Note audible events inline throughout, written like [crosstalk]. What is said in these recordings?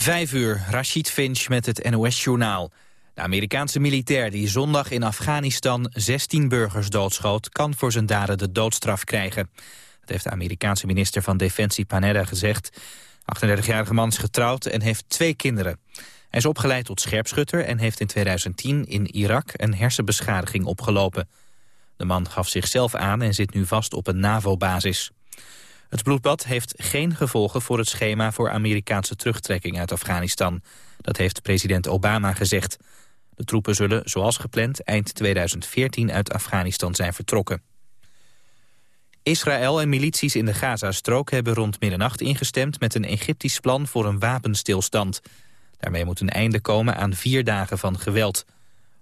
Vijf uur, Rashid Finch met het NOS-journaal. De Amerikaanse militair die zondag in Afghanistan 16 burgers doodschoot... kan voor zijn daden de doodstraf krijgen. Dat heeft de Amerikaanse minister van Defensie Panetta gezegd. 38-jarige man is getrouwd en heeft twee kinderen. Hij is opgeleid tot scherpschutter en heeft in 2010 in Irak een hersenbeschadiging opgelopen. De man gaf zichzelf aan en zit nu vast op een NAVO-basis. Het bloedbad heeft geen gevolgen voor het schema voor Amerikaanse terugtrekking uit Afghanistan. Dat heeft president Obama gezegd. De troepen zullen, zoals gepland, eind 2014 uit Afghanistan zijn vertrokken. Israël en milities in de Gazastrook hebben rond middernacht ingestemd met een Egyptisch plan voor een wapenstilstand. Daarmee moet een einde komen aan vier dagen van geweld.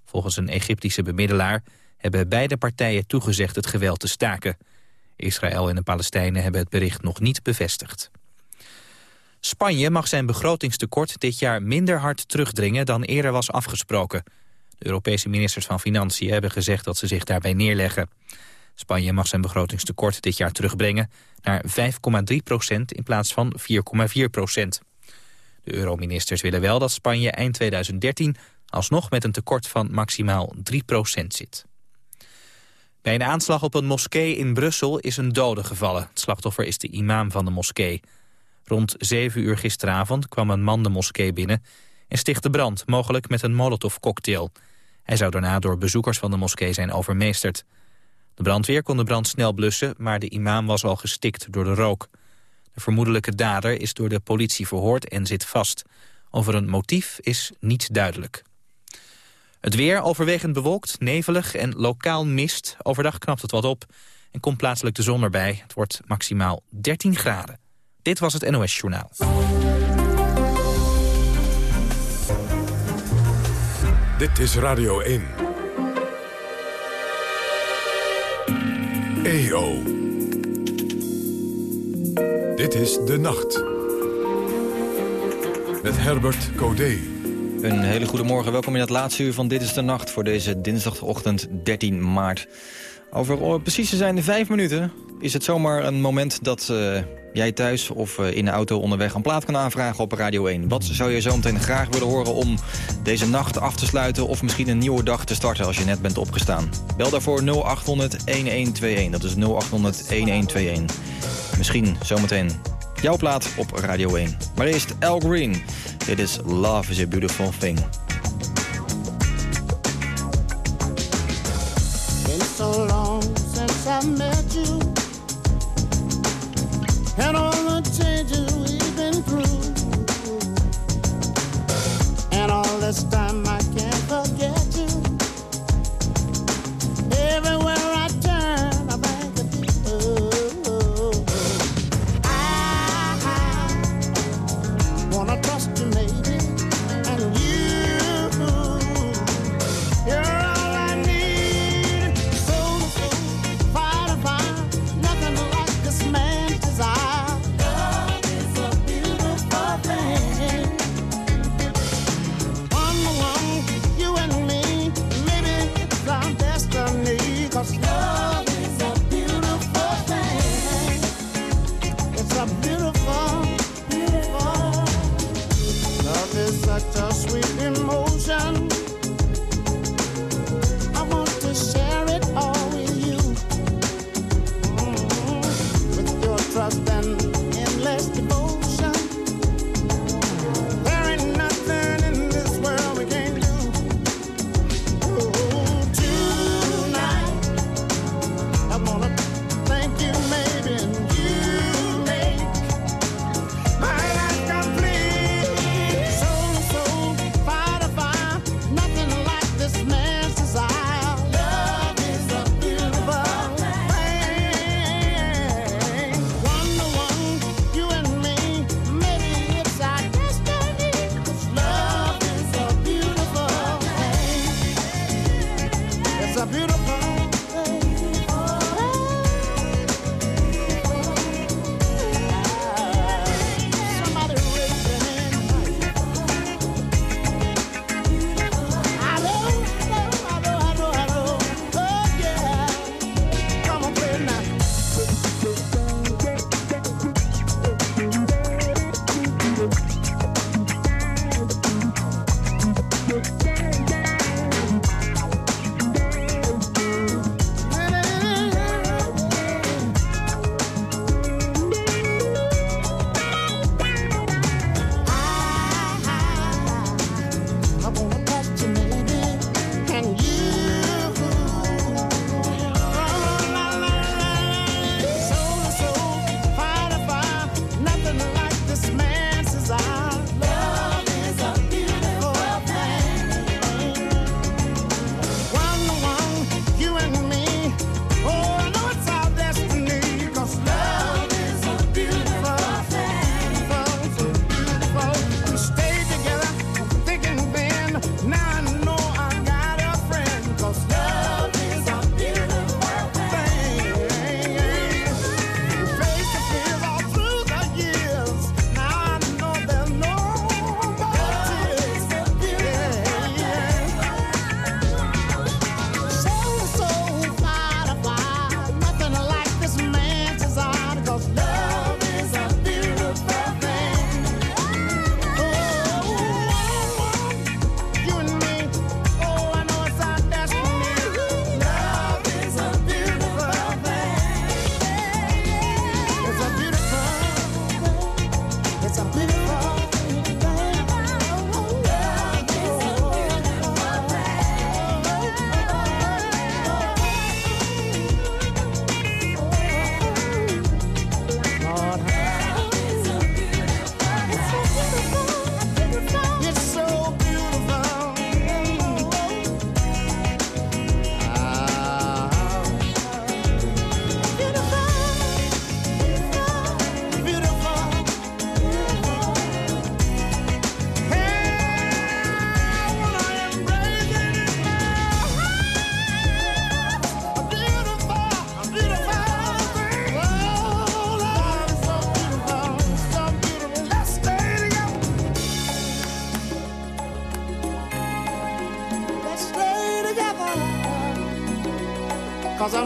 Volgens een Egyptische bemiddelaar hebben beide partijen toegezegd het geweld te staken. Israël en de Palestijnen hebben het bericht nog niet bevestigd. Spanje mag zijn begrotingstekort dit jaar minder hard terugdringen dan eerder was afgesproken. De Europese ministers van Financiën hebben gezegd dat ze zich daarbij neerleggen. Spanje mag zijn begrotingstekort dit jaar terugbrengen naar 5,3 procent in plaats van 4,4 procent. De euroministers willen wel dat Spanje eind 2013 alsnog met een tekort van maximaal 3 procent zit. Bij een aanslag op een moskee in Brussel is een dode gevallen. Het slachtoffer is de imam van de moskee. Rond 7 uur gisteravond kwam een man de moskee binnen... en stichtte brand, mogelijk met een molotovcocktail. Hij zou daarna door bezoekers van de moskee zijn overmeesterd. De brandweer kon de brand snel blussen, maar de imam was al gestikt door de rook. De vermoedelijke dader is door de politie verhoord en zit vast. Over een motief is niet duidelijk. Het weer overwegend bewolkt, nevelig en lokaal mist. Overdag knapt het wat op en komt plaatselijk de zon erbij. Het wordt maximaal 13 graden. Dit was het NOS Journaal. Dit is Radio 1. EO. Dit is De Nacht. Met Herbert Codé. Een hele goede morgen. Welkom in het laatste uur van Dit is de Nacht... voor deze dinsdagochtend 13 maart. Over precies te zijn de vijf minuten is het zomaar een moment dat uh, jij thuis of uh, in de auto onderweg een plaat kan aanvragen op Radio 1. Wat zou je zo meteen graag willen horen om deze nacht af te sluiten of misschien een nieuwe dag te starten als je net bent opgestaan? Bel daarvoor 0800-1121. Dat is 0800-1121. Misschien zometeen jouw plaat op Radio 1. Maar eerst Al Green. Dit is Love is a Beautiful Thing. So long since I met you And all the changes we've been through And all this time is such a sweet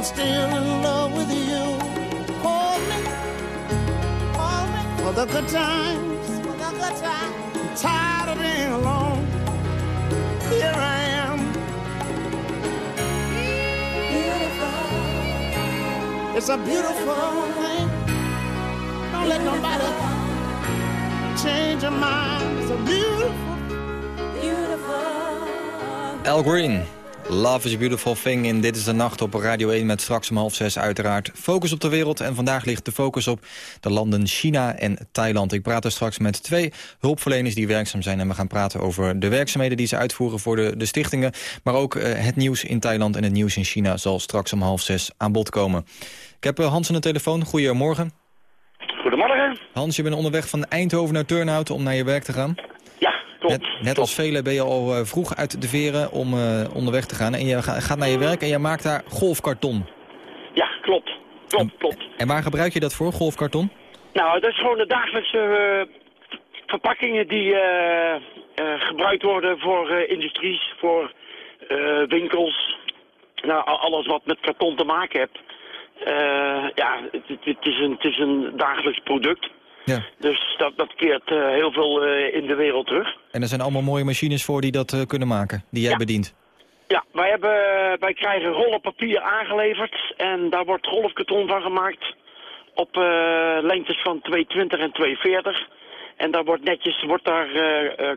I'm still in love with you. Call me, call me for the good times, for the good times. I'm tired of being alone. Here I am. It's a beautiful thing. Don't let nobody change your mind. It's a beautiful, beautiful. Al Green. Love is a beautiful thing in Dit is de Nacht op Radio 1 met straks om half zes uiteraard. Focus op de wereld en vandaag ligt de focus op de landen China en Thailand. Ik praat er straks met twee hulpverleners die werkzaam zijn... en we gaan praten over de werkzaamheden die ze uitvoeren voor de, de stichtingen. Maar ook eh, het nieuws in Thailand en het nieuws in China zal straks om half zes aan bod komen. Ik heb eh, Hans aan de telefoon. Goedemorgen. Goedemorgen. Hans, je bent onderweg van Eindhoven naar Turnhout om naar je werk te gaan. Net, net als velen ben je al eh, vroeg uit de veren om eh, onderweg te gaan. En je ga- gaat naar je werk en je maakt daar golfkarton. Ja, klopt. Klopt, klopt. En waar gebruik je dat voor, golfkarton? Nou, dat is gewoon de dagelijkse eh, verpakkingen die gebruikt worden voor industries, voor winkels. Nou, alles wat met karton te maken heeft. Eh, ja, het- het is een, het is een dagelijks product. Ja. Dus dat, dat keert eh, heel veel eh, in de wereld terug. En er zijn allemaal mooie machines voor die dat eh, kunnen maken, die jij Ja. bedient. Ja, wij, hebben, wij krijgen rollen papier aangeleverd en daar wordt golfkarton van gemaakt op lengtes van 220 en 240. En daar wordt netjes wordt daar,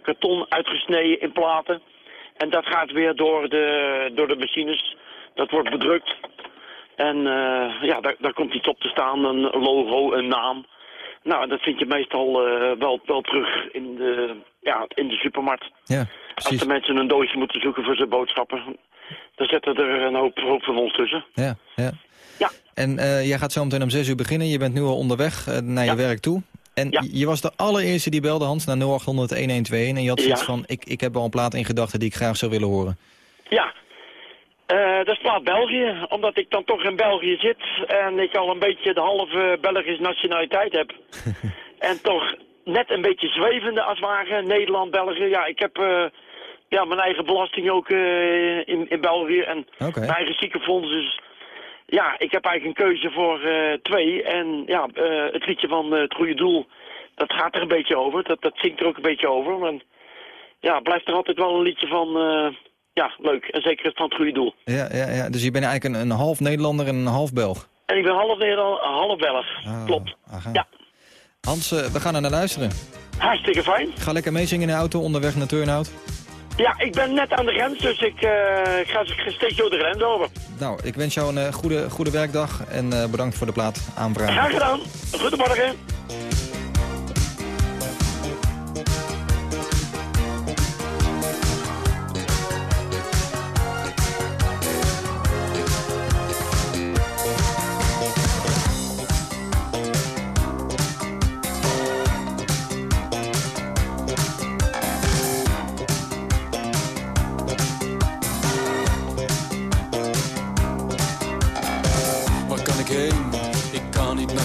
karton uitgesneden in platen. En dat gaat weer door de, door de machines. Dat wordt bedrukt. En ja, daar, daar komt iets op te staan, een logo, een naam. Nou, dat vind je meestal eh, wel, wel terug in de, ja, in de supermarkt. Ja, Als precies. de mensen een doosje moeten zoeken voor zijn boodschappen, dan zetten er een hoop, hoop van ons tussen. Ja, ja. Ja. En eh, jij gaat zo meteen om zes uur beginnen. Je bent nu al onderweg eh, naar je werk toe. En Ja. je was de allereerste die belde, Hans, naar 0800 1121. En je had zoiets van, ik, ik heb al een plaat in gedachten die ik graag zou willen horen. Ja, Eh, dat is plaat België, omdat ik dan toch in België zit en ik al een beetje de halve Belgische nationaliteit heb. [laughs] en toch net een beetje zwevende als ware, Nederland, België. Ja, ik heb eh, ja, mijn eigen belasting ook eh, in, in België en mijn eigen ziekenfonds. Dus ja, ik heb eigenlijk een keuze voor twee. En ja, het liedje van Het Goede Doel, dat gaat er een beetje over. Dat, dat zingt er ook een beetje over. Maar ja, blijft er altijd wel een liedje van... ja, leuk. En zeker van het goede doel. Ja, ja, ja. Dus je bent eigenlijk een, een half Nederlander en een half Belg. En ik ben half Nederland, half Belg. Ah, Klopt. aha. Ja. Hans, eh, we gaan er naar luisteren. Hartstikke fijn. Ga lekker meezingen in de auto onderweg naar Turnhout. Ja, ik ben net aan de grens, dus ik, ik ga steeds door de grens over. Nou, ik wens jou een eh, goede, goede werkdag en bedankt voor de plaat aanvragen. Graag gedaan. Goedemorgen.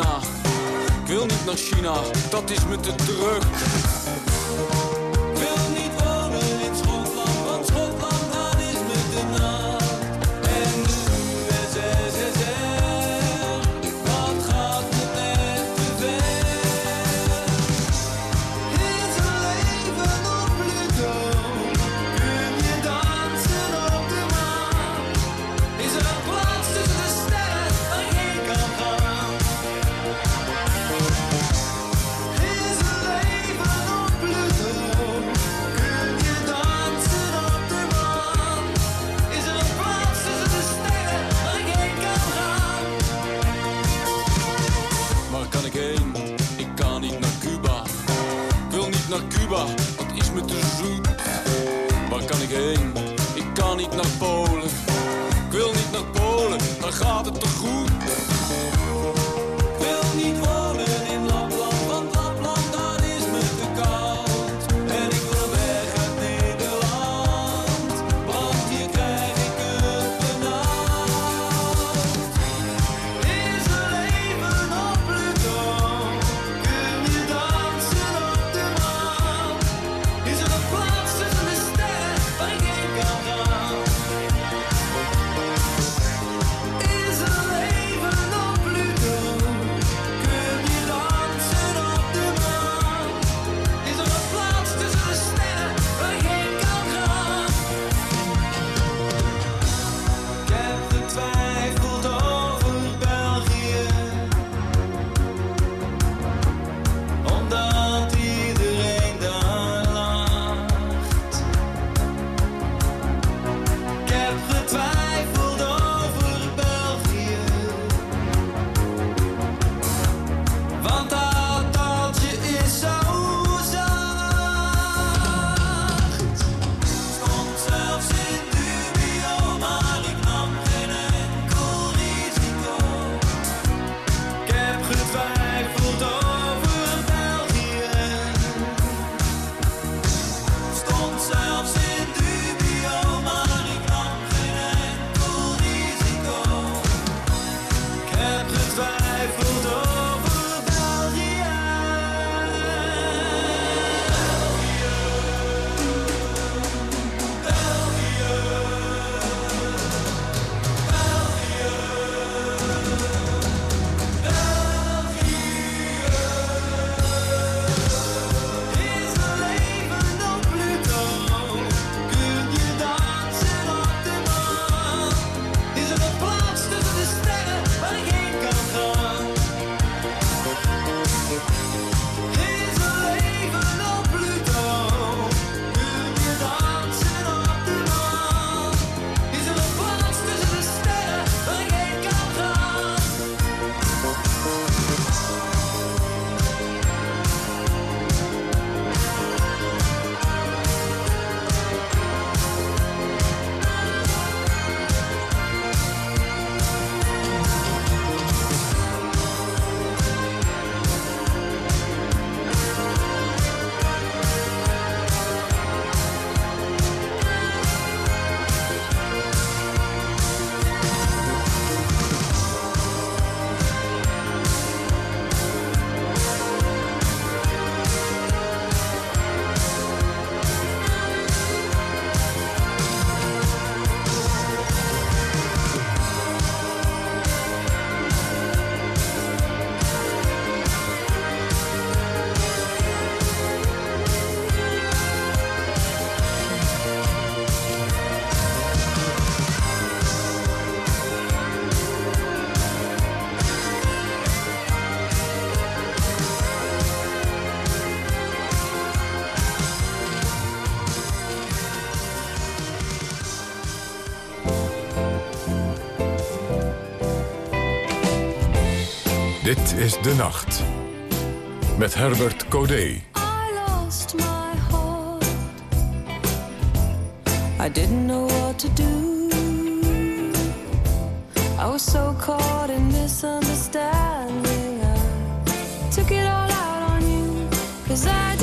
Ik wil niet naar China, dat is me te druk. Dit is De Nacht. Met Herbert Codé. I lost my heart. I didn't know what to do. I was so caught in misunderstanding. I took it all out on you. Cause I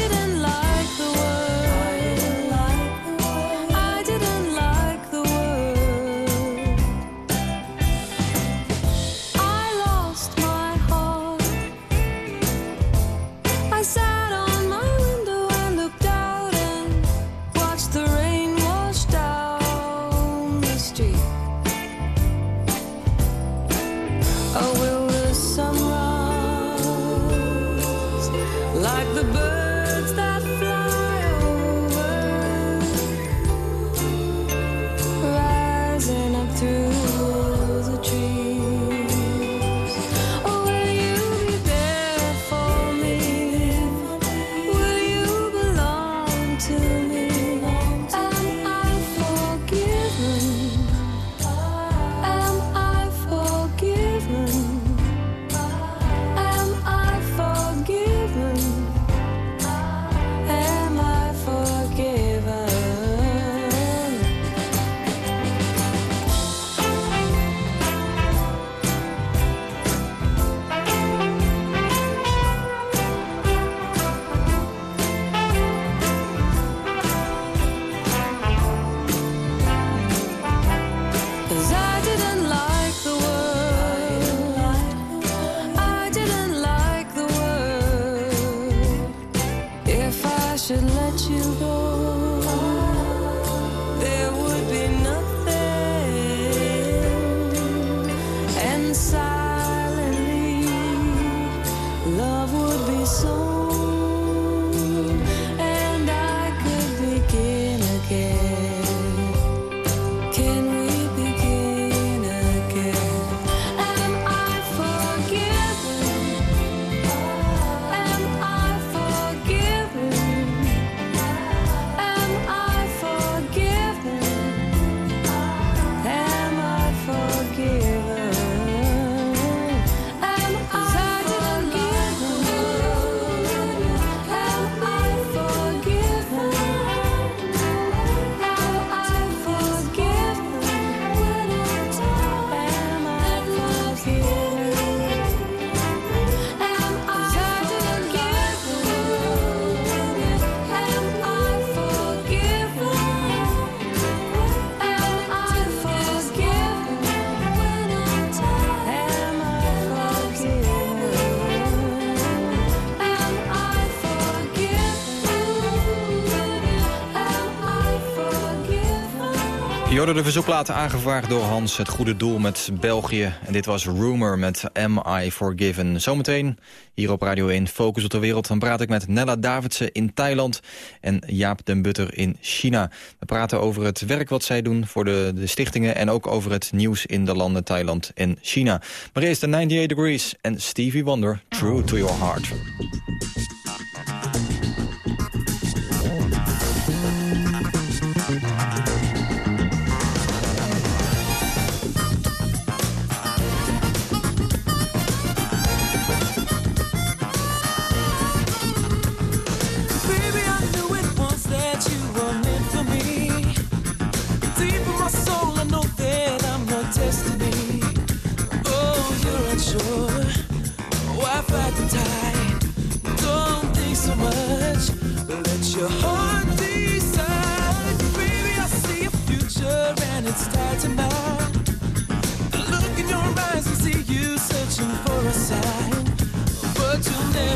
de laten aangevraagd door Hans. Het goede doel met België. En dit was Rumor met Am I Forgiven. Zometeen hier op Radio 1 Focus op de Wereld. Dan praat ik met Nella Davidsen in Thailand en Jaap den Butter in China. We praten over het werk wat zij doen voor de, de stichtingen... en ook over het nieuws in de landen Thailand en China. Maar eerst de 98 Degrees en Stevie Wonder, True to Your Heart.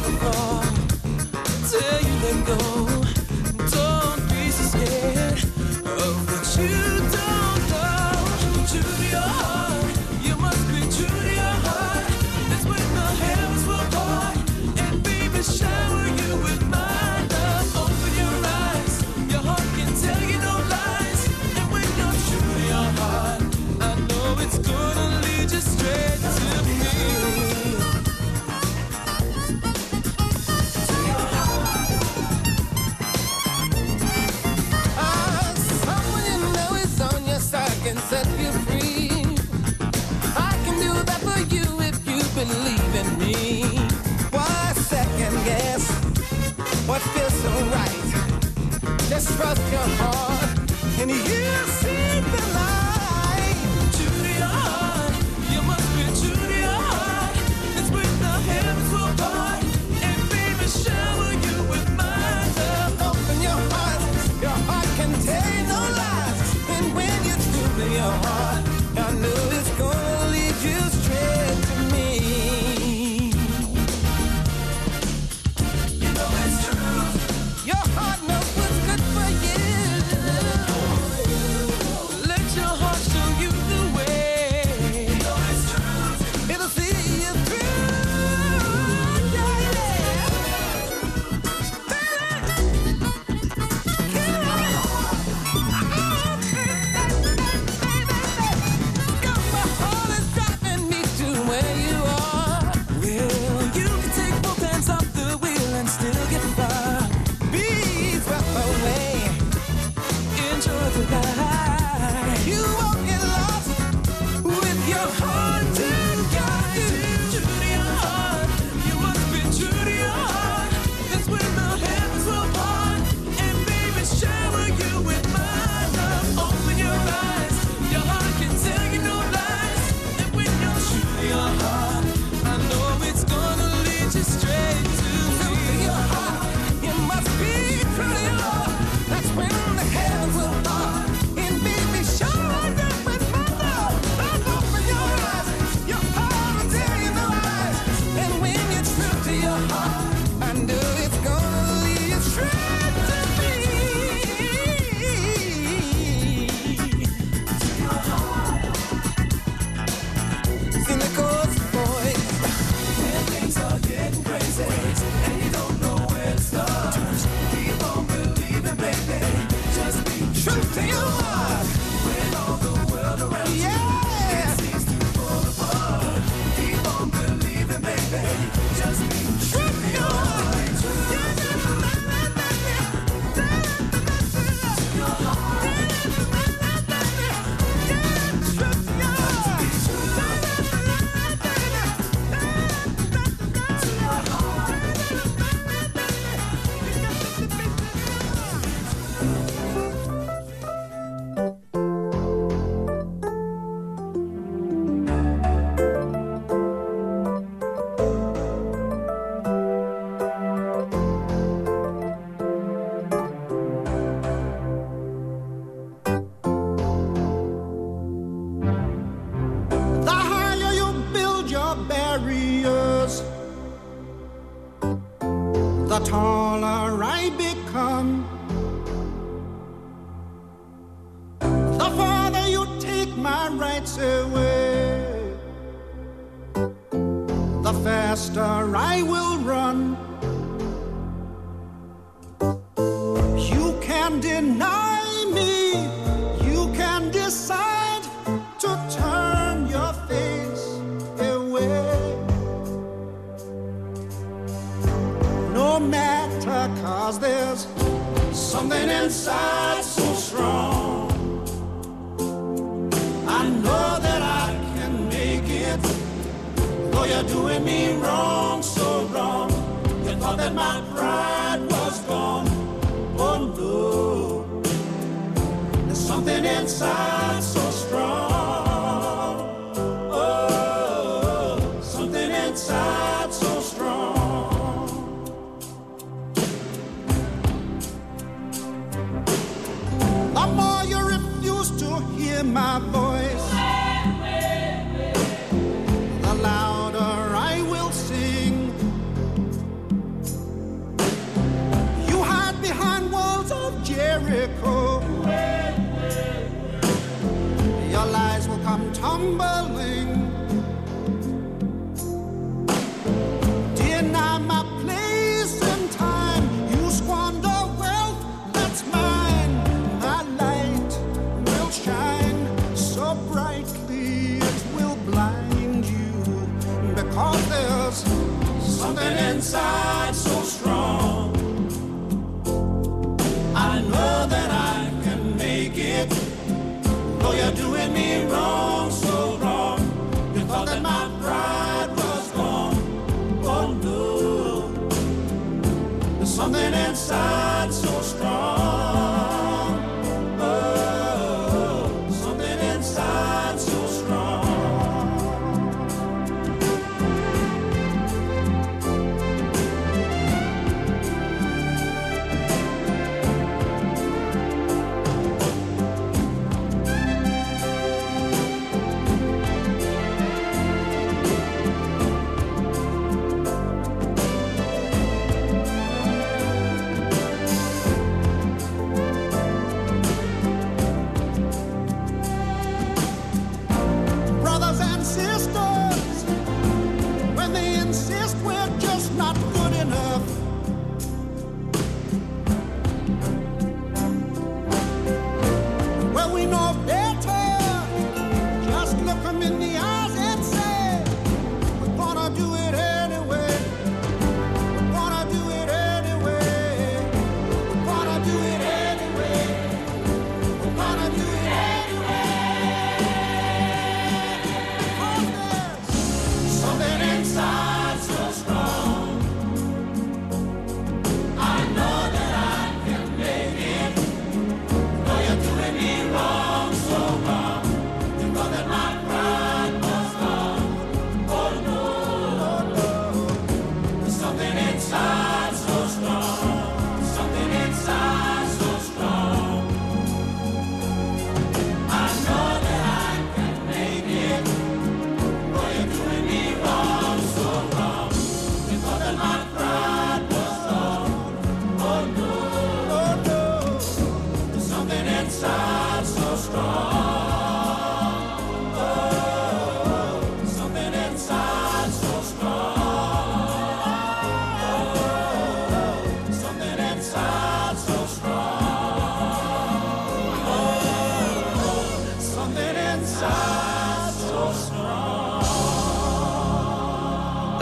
floor till you let go.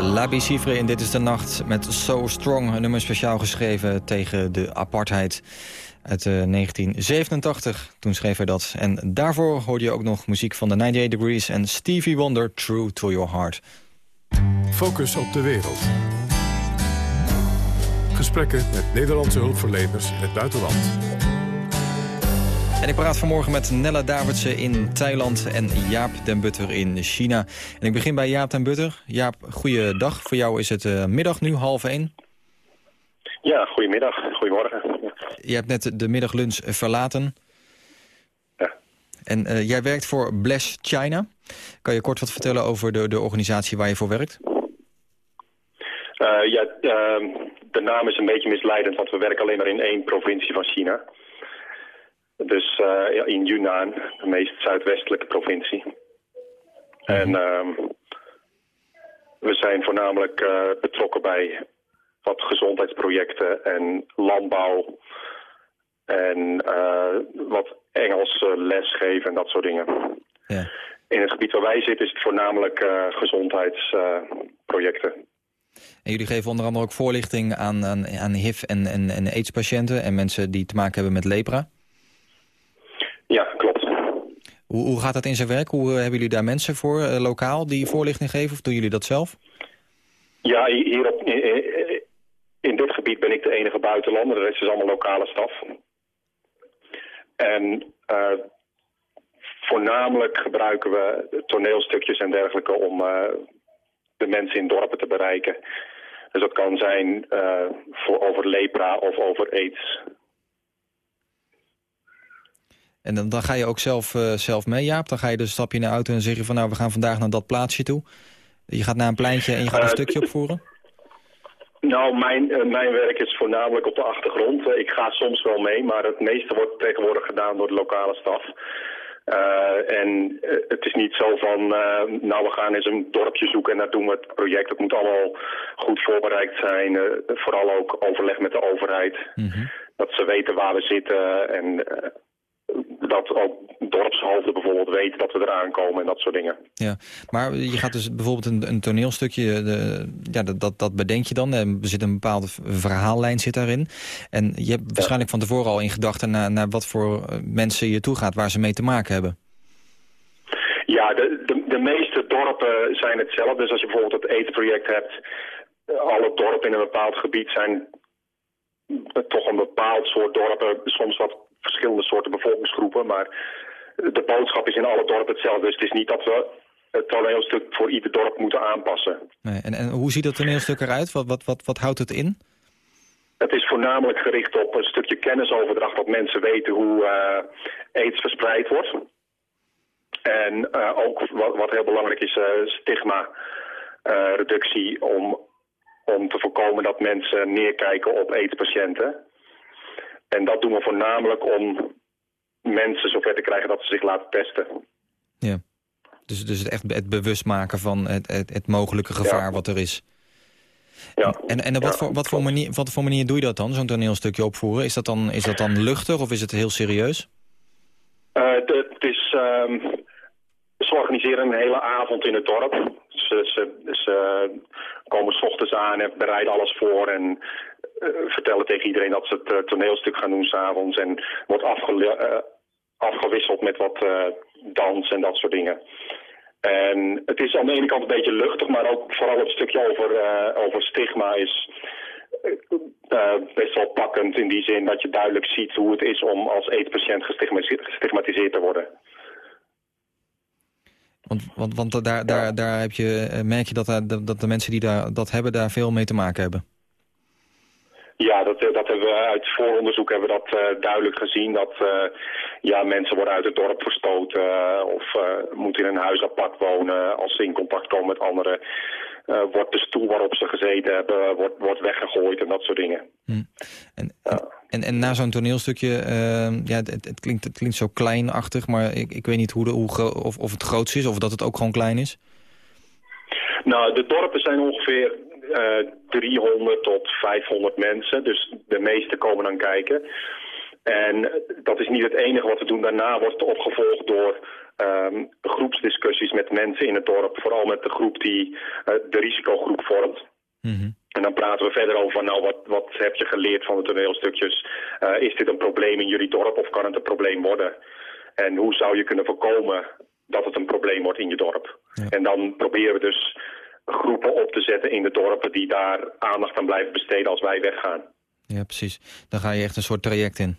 Labi Cifre in Dit is de Nacht met So Strong. Een nummer speciaal geschreven tegen de apartheid uit eh, 1987. Toen schreef hij dat. En daarvoor hoorde je ook nog muziek van de 98 Degrees... en Stevie Wonder, True to Your Heart. Focus op de wereld. Gesprekken met Nederlandse hulpverleners in het buitenland. En ik praat vanmorgen met Nella Davidsen in Thailand en Jaap den Butter in China. En ik begin bij Jaap den Butter. Jaap, goeiedag. Voor jou is het eh, middag nu, half één. Ja, goedemiddag. Goedemorgen. Je hebt net de middaglunch verlaten. Ja. En eh, jij werkt voor Bless China. Kan je kort wat vertellen over de, de organisatie waar je voor werkt? Eh, ja, ehm, de naam is een beetje misleidend, want we werken alleen maar in één provincie van China. Dus eh, ja, in Yunnan, de meest zuidwestelijke provincie. En ehm, we zijn voornamelijk eh, betrokken bij wat gezondheidsprojecten en landbouw en eh, wat Engels lesgeven en dat soort dingen. Ja. In het gebied waar wij zitten is het voornamelijk gezondheidsprojecten. En jullie geven onder andere ook voorlichting aan, aan, aan HIV- en, en, en AIDS-patiënten... en mensen die te maken hebben met lepra. Ja, klopt. Hoe, hoe gaat dat in zijn werk? Hoe eh, hebben jullie daar mensen voor, eh, lokaal, die voorlichting geven? Of doen jullie dat zelf? Ja, hi- hier op, in, in dit gebied ben ik de enige buitenlander. De rest is allemaal lokale staf. En eh, voornamelijk gebruiken we toneelstukjes en dergelijke om eh, de mensen in dorpen te bereiken. Dus dat kan zijn eh, voor, over lepra of over aids. En dan, dan ga je ook zelf, eh, zelf mee, Jaap? Dan ga je dus een stapje in de auto en zeg je van... nou, we gaan vandaag naar dat plaatsje toe. Je gaat naar een pleintje en je gaat een Eh, stukje opvoeren? Nou, mijn, eh, mijn werk is voornamelijk op de achtergrond. Ik ga soms wel mee, maar het meeste wordt tegenwoordig gedaan door de lokale staf. En het is niet zo van, nou we gaan eens een dorpje zoeken en daar doen we het project. Het moet allemaal goed voorbereid zijn. vooral ook overleg met de overheid. Dat ze weten waar we zitten en dat ook dorpshoofden bijvoorbeeld weten dat we eraan komen en dat soort dingen. Ja, maar je gaat dus bijvoorbeeld een, een toneelstukje, de, ja, dat, dat, bedenk je dan. Er zit een bepaalde verhaallijn zit daarin. En je hebt waarschijnlijk van tevoren al in gedachten naar, naar wat voor eh, mensen je toe gaat, waar ze mee te maken hebben. Ja, de, de, de meeste dorpen zijn hetzelfde. Dus als je bijvoorbeeld het AIDS-project hebt, eh, alle dorpen in een bepaald gebied zijn eh, toch een bepaald soort dorpen, soms wat verschillende soorten bevolkingsgroepen, maar de boodschap is in alle dorpen hetzelfde. Dus het is niet dat we het toneelstuk voor ieder dorp moeten aanpassen. Nee, en, en hoe ziet dat toneelstuk eruit? Wat, wat, wat, wat houdt het in? Het is voornamelijk gericht op een stukje kennisoverdracht, dat mensen weten hoe eh, aids verspreid wordt. En eh, ook wat, wat heel belangrijk is, eh, stigma eh, reductie om, om te voorkomen dat mensen neerkijken op aids-patiënten. En dat doen we voornamelijk om mensen zover te krijgen dat ze zich laten testen. Ja. Dus, dus het echt het bewust maken van het, het, het mogelijke gevaar Ja. wat er is. Ja. En, en wat, Ja, voor, wat, voor manier, wat voor manier doe je dat dan, zo'n toneelstukje opvoeren? Is dat, dan, is dat dan luchtig of is het heel serieus? Eh, het is, ehm, ze organiseren een hele avond in het dorp. Ze, ze, ze komen s ochtends aan en bereiden alles voor en vertellen tegen iedereen dat ze het eh, toneelstuk gaan doen s'avonds. En wordt eh, afgewisseld met wat eh, dans en dat soort dingen. En het is aan de ene kant een beetje luchtig, maar ook vooral het stukje over, eh, over stigma is eh, eh, best wel pakkend in die zin dat je duidelijk ziet hoe het is om als aids-patiënt gestigmatiseerd, gestigmatiseerd te worden. Want, want, want daar, daar, daar heb je, eh, merk je dat dat de mensen die daar, dat hebben daar veel mee te maken hebben. Ja, dat, eh, dat hebben we uit vooronderzoek hebben we dat eh, duidelijk gezien. Dat eh, ja, mensen worden uit het dorp verstoten of moeten in een huis apart wonen. Als ze in contact komen met anderen, wordt de stoel waarop ze gezeten hebben wordt, wordt weggegooid en dat soort dingen. En, en, en na zo'n toneelstukje, eh, ja, het, het, klinkt, het klinkt zo kleinachtig, maar ik, ik weet niet hoe de, hoe, of, of het groots is of dat het ook gewoon klein is. Nou, de dorpen zijn ongeveer eh 300 tot 500 mensen. Dus de meeste komen dan kijken. En dat is niet het enige wat we doen. Daarna wordt het opgevolgd door ehm, groepsdiscussies met mensen in het dorp. Vooral met de groep die eh, de risicogroep vormt. En dan praten we verder over van, nou, wat, wat heb je geleerd van de toneelstukjes? Eh, is dit een probleem in jullie dorp of kan het een probleem worden? En hoe zou je kunnen voorkomen dat het een probleem wordt in je dorp? En dan proberen we dus groepen op te zetten in de dorpen die daar aandacht aan blijven besteden als wij weggaan. Ja, precies. Dan ga je echt een soort traject in.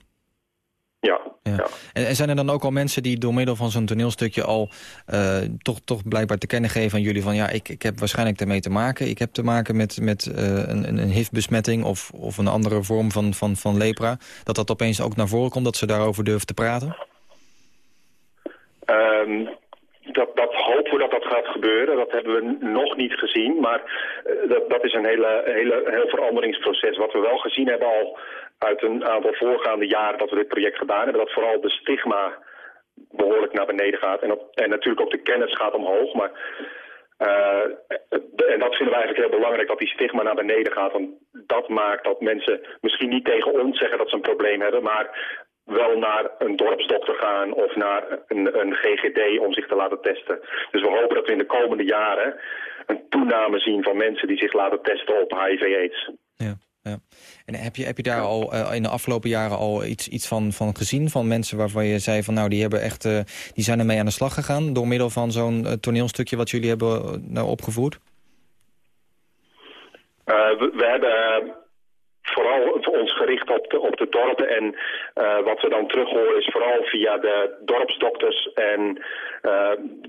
Ja, Ja. En, en zijn er dan ook al mensen die door middel van zo'n toneelstukje al eh, toch, toch blijkbaar te kennen geven aan jullie van ja, ik, ik heb waarschijnlijk ermee te maken. Ik heb te maken met, met eh, een, een een HIV-besmetting of, of een andere vorm van, van, van lepra. Dat dat opeens ook naar voren komt, dat ze daarover durven te praten? Ehm, dat, dat hopen we dat dat gaat gebeuren. Dat hebben we nog niet gezien. Maar eh, dat, dat is een hele, hele, heel veranderingsproces. Wat we wel gezien hebben al uit een aantal voorgaande jaren dat we dit project gedaan hebben. Dat vooral de stigma behoorlijk naar beneden gaat. En, op, en natuurlijk ook de kennis gaat omhoog. Maar eh, en dat vinden we eigenlijk heel belangrijk, dat die stigma naar beneden gaat. Want dat maakt dat mensen misschien niet tegen ons zeggen dat ze een probleem hebben, maar wel naar een dorpsdokter gaan of naar een, een GGD om zich te laten testen. Dus we hopen dat we in de komende jaren een toename zien van mensen die zich laten testen op HIV-AIDS. Ja, ja. En heb je, heb je daar al eh, in de afgelopen jaren al iets, iets van, van gezien? Van mensen waarvan je zei van nou die hebben echt eh, die zijn ermee aan de slag gegaan door middel van zo'n eh, toneelstukje wat jullie hebben nou, opgevoerd? We, we, hebben vooral ons gericht op de, op de dorpen en uh, wat we dan terug horen is vooral via de dorpsdokters en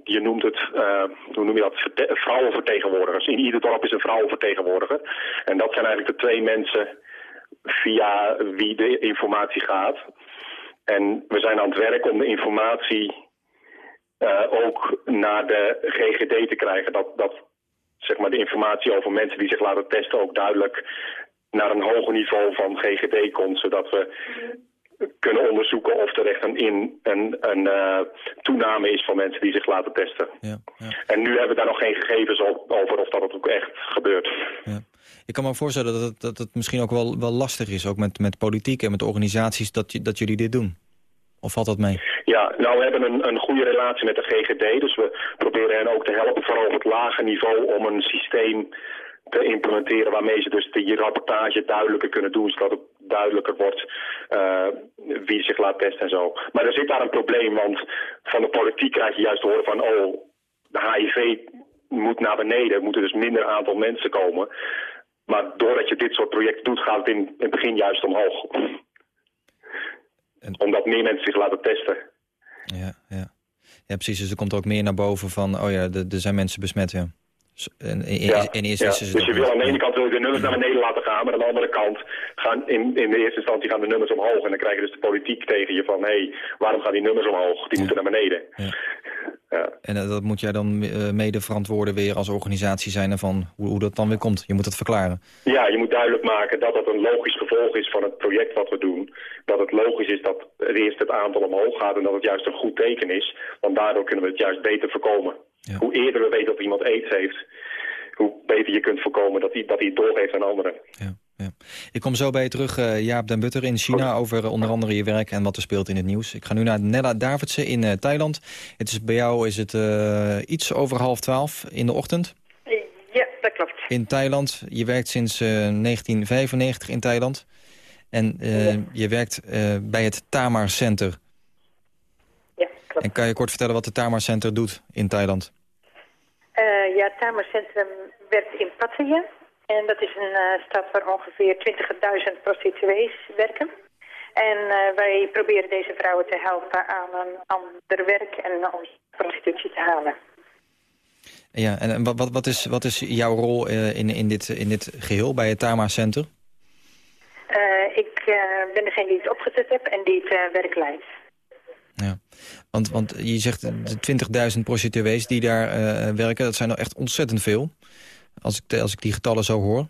je noemt het, hoe noem je dat, verte vrouwenvertegenwoordigers. In ieder dorp is een vrouwenvertegenwoordiger en dat zijn eigenlijk de twee mensen via wie de informatie gaat. En we zijn aan het werk om de informatie ook naar de GGD te krijgen. Dat, dat zeg maar, de informatie over mensen die zich laten testen ook duidelijk naar een hoger niveau van GGD komt, zodat we kunnen onderzoeken of er echt een, in, een, een uh, toename is van mensen die zich laten testen. Ja, ja. En nu hebben we daar nog geen gegevens over of dat ook echt gebeurt. Ja. Ik kan me voorstellen dat het, dat het misschien ook wel, wel lastig is, ook met, met politiek en met organisaties, dat, dat jullie dit doen. Of valt dat mee? Ja, nou we hebben een, een goede relatie met de GGD. Dus we proberen hen ook te helpen, vooral op het lage niveau, om een systeem te implementeren waarmee ze dus die rapportage duidelijker kunnen doen, zodat het duidelijker wordt uh, wie zich laat testen en zo. Maar er zit daar een probleem, want van de politiek krijg je juist te horen van, oh, de HIV moet naar beneden, er moeten dus minder aantal mensen komen. Maar doordat je dit soort projecten doet, gaat het in, in het begin juist omhoog. En... Omdat meer mensen zich laten testen. Ja, ja. ja, precies. Dus er komt ook meer naar boven van, oh ja, er zijn mensen besmet, ja. En in, ja, in eerste ja. Dus je wil aan de ene kant wil je de nummers naar beneden laten gaan, maar aan de andere kant gaan in, in de eerste instantie gaan de nummers omhoog. En dan krijg je dus de politiek tegen je van, hé, hey, waarom gaan die nummers omhoog? Die moeten naar beneden. Ja. En uh, dat moet jij dan uh, mede verantwoorden weer als organisatie zijn van hoe, hoe, dat dan weer komt. Je moet het verklaren. Ja, je moet duidelijk maken dat dat een logisch gevolg is van het project wat we doen. Dat het logisch is dat eerst het aantal omhoog gaat en dat het juist een goed teken is. Want daardoor kunnen we het juist beter voorkomen. Ja. Hoe eerder we weten dat iemand aids heeft, hoe beter je kunt voorkomen dat hij, dat hij het doorgeeft aan anderen. Ja. Ja. Ik kom zo bij je terug, uh, Jaap den Butter in China... over uh, onder andere je werk en wat er speelt in het nieuws. Ik ga nu naar Nella Davidsen in uh, Thailand. Het is, bij jou is het iets over half twaalf in de ochtend. Ja, dat klopt. In Thailand. Je werkt sinds 1995 in Thailand. En ja. je werkt bij het Tamar Center. Klopt. En kan je kort vertellen wat het Tamar Center doet in Thailand? ja, het Tamar Centrum werkt in Pattaya... En dat is een uh, stad waar ongeveer 20.000 prostituees werken. En uh, wij proberen deze vrouwen te helpen aan een ander werk en om prostitutie te halen. Ja, en wat, wat, is, wat is jouw rol in, in, dit, in dit geheel bij het Tama Center? ik ben degene die het opgezet heb en die het werk leidt. Ja, want, want je zegt de 20.000 prostituees die daar werken, dat zijn er echt ontzettend veel als ik, als ik die getallen zo hoor.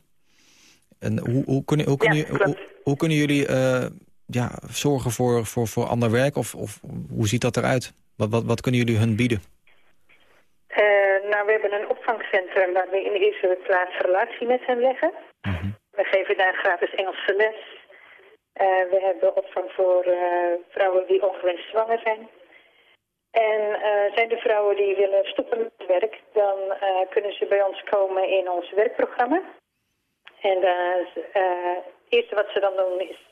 En hoe, hoe, kunnen, hoe, kunnen, ja, hoe, hoe, kunnen jullie uh, ja, zorgen voor, voor, voor ander werk? Of, of hoe ziet dat eruit? Wat, wat, wat kunnen jullie hun bieden? Uh, nou, we hebben een opvangcentrum waar we in de eerste plaats relatie met hen leggen. Mm -hmm. We geven daar gratis Engelse les. Uh, we hebben opvang voor vrouwen die ongewenst zwanger zijn. En uh, zijn de vrouwen die willen stoppen met werk, dan kunnen ze bij ons komen in ons werkprogramma. En het eerste wat ze dan doen is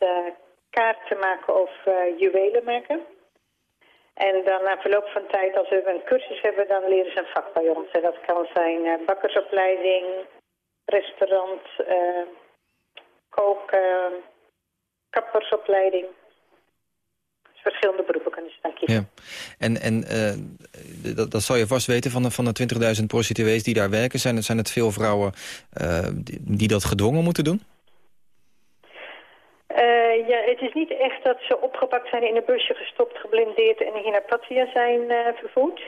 kaarten maken of juwelen maken. En dan na verloop van tijd, als we een cursus hebben, dan leren ze een vak bij ons. En dat kan zijn bakkersopleiding, restaurant, koken, kappersopleiding verschillende beroepen kunnen ze dan kiezen. Ja. En, en uh, dat, dat zal je vast weten van de, van de 20.000 prostituees die daar werken. Zijn het, zijn het veel vrouwen uh, die, die, dat gedwongen moeten doen? Uh, ja, het is niet echt dat ze opgepakt zijn, in een busje gestopt, geblindeerd en hier naar Patia zijn vervoerd.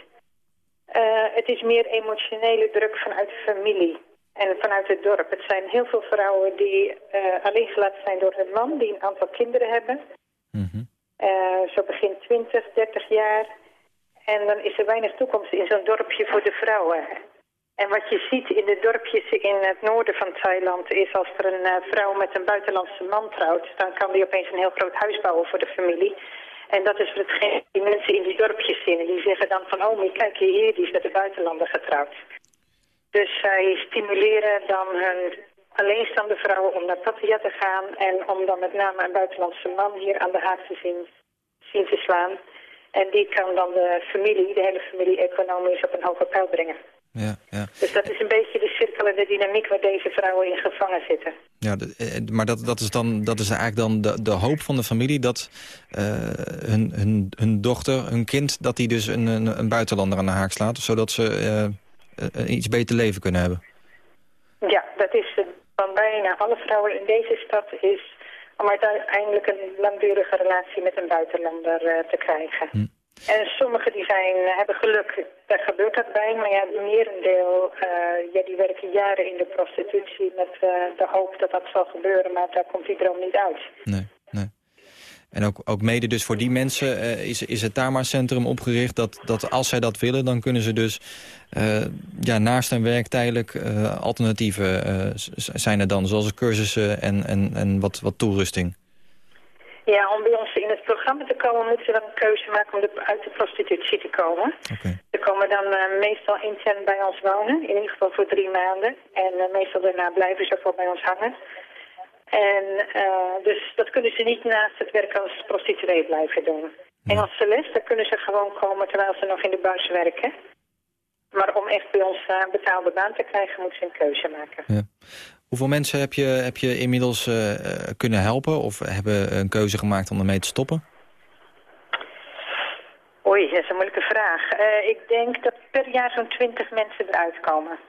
Eh, het is meer emotionele druk vanuit de familie en vanuit het dorp. Het zijn heel veel vrouwen die eh, alleen gelaten zijn door hun man, die een aantal kinderen hebben. Eh, zo begin 20, 30 jaar. En dan is er weinig toekomst in zo'n dorpje voor de vrouwen. En wat je ziet in de dorpjes in het noorden van Thailand is als er een eh, vrouw met een buitenlandse man trouwt, dan kan die opeens een heel groot huis bouwen voor de familie. En dat is hetgeen die mensen in die dorpjes zien. En die zeggen dan van, oh, maar kijk hier, die is met een buitenlander getrouwd. Dus zij stimuleren dan hun alleenstaande vrouwen om naar Pattaya te gaan en om dan met name een buitenlandse man hier aan de haak te zien, zien te slaan. En die kan dan de familie, de hele familie economisch op een hoger pijl brengen. Ja, ja. Dus dat is een beetje de cirkel en de dynamiek waar deze vrouwen in gevangen zitten. Ja, de- eh, maar dat, dat, is dan, dat is eigenlijk dan de, de hoop van de familie... dat eh, hun, hun, hun dochter, hun kind, dat die dus een, een, een buitenlander aan de haak slaat... zodat ze eh, een iets beter leven kunnen hebben. Ja, dat is van bijna alle vrouwen in deze stad is om uiteindelijk een langdurige relatie met een buitenlander eh, te krijgen. En sommigen die zijn, eh, hebben geluk, daar gebeurt dat bij. Maar ja, het merendeel, eh, ja, die werken jaren in de prostitutie met eh, de hoop dat dat zal gebeuren. Maar daar komt die droom niet uit. Nee, nee. En ook, ook mede dus voor die mensen eh, is, is het Tama-centrum opgericht... Dat, dat als zij dat willen, dan kunnen ze dus eh, ja, naast hun werk tijdelijk eh, alternatieven eh, zijn er dan. Zoals cursussen en, en, en wat, wat toerusting. Ja, om bij ons in het programma te komen moeten ze dan een keuze maken om de, uit de prostitutie te komen. Ze komen dan eh, meestal intern bij ons wonen, in ieder geval voor drie maanden. En eh, meestal daarna blijven ze ook wel bij ons hangen. En eh, dus dat kunnen ze niet naast het werk als prostituee blijven doen. Engelse les, daar kunnen ze gewoon komen terwijl ze nog in de buis werken. Maar om echt bij ons een betaalde baan te krijgen, moeten ze een keuze maken. Hoeveel mensen heb je, heb je inmiddels eh, eh, kunnen helpen... of hebben een keuze gemaakt om ermee te stoppen? Oei, dat is een moeilijke vraag. Ik denk dat per jaar zo'n 20 mensen eruit komen.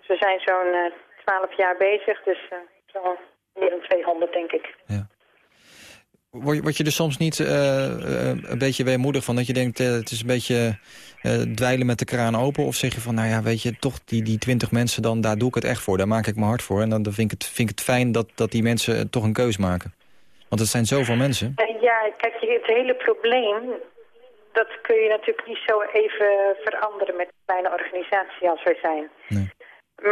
Ze zijn zo'n eh 12 jaar bezig, dus meer dan 200 denk ik. Word je, word je er soms niet eh, eh, een beetje weemoedig van... dat je denkt, eh, het is een beetje dweilen met de kraan open... of zeg je van, nou ja, weet je, toch die, die twintig mensen... dan daar doe ik het echt voor, daar maak ik me hard voor. En dan, dan vind, ik het, vind ik het fijn dat, dat die mensen toch een keus maken. Want het zijn zoveel mensen. Ja, kijk, je- het hele probleem, dat kun je natuurlijk niet zo even veranderen met een kleine organisatie als wij zijn.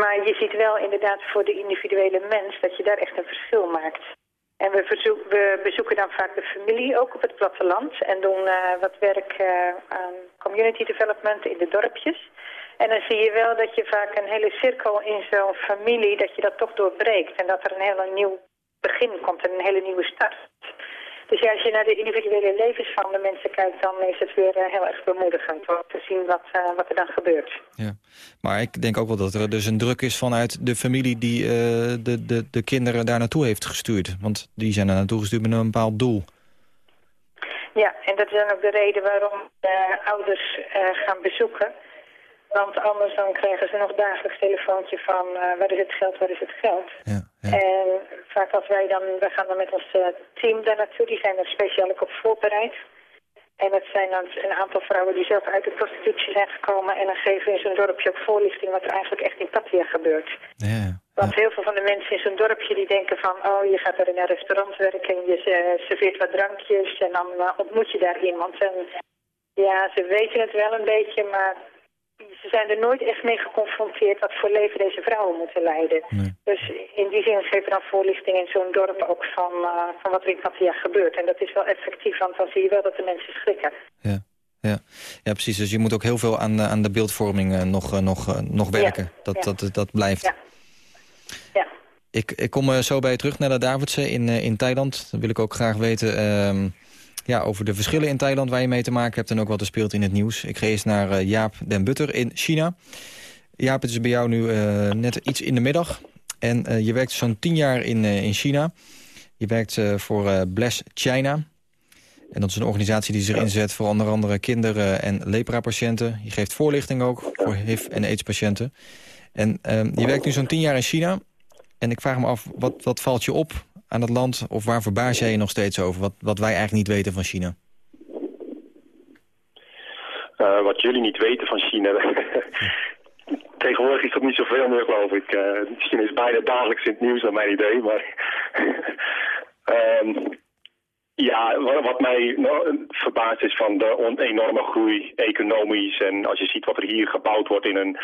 Maar je ziet wel inderdaad voor de individuele mens dat je daar echt een verschil maakt. En we, we bezoeken dan vaak de familie ook op het platteland en doen eh, wat werk eh, aan community development in de dorpjes. En dan zie je wel dat je vaak een hele cirkel in zo'n familie, dat je dat toch doorbreekt. En dat er een hele nieuw begin komt en een hele nieuwe start. Dus ja, als je naar de individuele levens van de mensen kijkt, dan is het weer eh, heel erg bemoedigend om te zien wat, eh, wat er dan gebeurt. Maar ik denk ook wel dat er dus een druk is vanuit de familie... die eh, de, de, de kinderen daar naartoe heeft gestuurd. Want die zijn er naartoe gestuurd met een bepaald doel. Ja, en dat is dan ook de reden waarom de ouders gaan bezoeken. Want anders dan krijgen ze nog dagelijks telefoontje van eh, waar is het geld, waar is het geld. En vaak als wij dan, wij gaan dan met ons eh, team daar naartoe, die zijn er speciaal op voorbereid. En het zijn dan een aantal vrouwen die zelf uit de prostitutie zijn gekomen en dan geven we in zo'n dorpje ook voorlichting wat er eigenlijk echt in Pattaya gebeurt. Want heel veel van de mensen in zo'n dorpje die denken van... oh, je gaat er in een restaurant werken en je eh, serveert wat drankjes... en dan ontmoet je daar iemand. En ja, ze weten het wel een beetje, maar ze zijn er nooit echt mee geconfronteerd... wat voor leven deze vrouwen moeten leiden. Dus in die zin geven we dan voorlichting in zo'n dorp ook van, eh, van wat er in Pattaya gebeurt. En dat is wel effectief, want dan zie je wel dat de mensen schrikken. Ja, ja precies. Dus je moet ook heel veel aan, eh, aan de beeldvorming eh, nog, nog, nog werken. Dat, ja. dat, dat blijft. Ja. Ja. Ik, ik kom zo bij je terug naar de Davidsen in, in Thailand. Dan wil ik ook graag weten ehm, ja, over de verschillen in Thailand... waar je mee te maken hebt en ook wat er speelt in het nieuws. Ik ga eerst naar eh, Jaap den Butter in China. Jaap, het is bij jou nu eh, net iets in de middag. En eh, je werkt zo'n tien jaar in, in China. Je werkt voor Bless China. En dat is een organisatie die zich inzet voor onder andere kinderen en lepra-patiënten. Je geeft voorlichting ook voor HIV- en AIDS-patiënten. En ehm, je werkt nu zo'n tien jaar in China. En ik vraag me af, wat, wat valt je op aan het land? Of waar verbaas jij je nog steeds over? Wat, wat wij eigenlijk niet weten van China? Eh, wat jullie niet weten van China. [laughs] Tegenwoordig is dat niet zoveel meer, geloof ik. Eh, China is bijna dagelijks in het nieuws, naar mijn idee. Maar [laughs] Ehm, ja, wa- wat mij verbaast is van de enorme groei economisch. En als je ziet wat er hier gebouwd wordt in een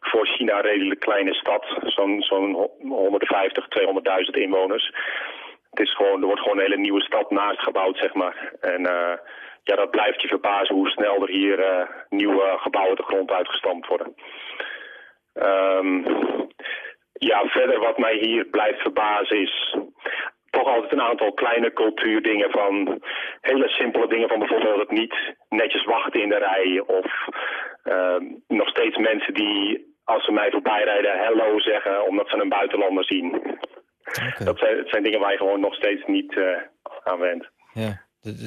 voor China redelijk kleine stad. Zo'n zo'n ho- 150, 200.000 inwoners. Het is gewoon, er wordt gewoon een hele nieuwe stad naast gebouwd, zeg maar. En eh, ja, dat blijft je verbazen hoe snel er hier eh, nieuwe gebouwen de grond uitgestampt worden. Ehm, ja, verder wat mij hier blijft verbazen is toch altijd een aantal kleine cultuurdingen van hele simpele dingen van bijvoorbeeld het niet netjes wachten in de rij of nog steeds mensen die als ze mij voorbij rijden hello zeggen omdat ze een buitenlander zien. Dat zijn, zijn dingen waar je gewoon nog steeds niet eh, aan went. Ja.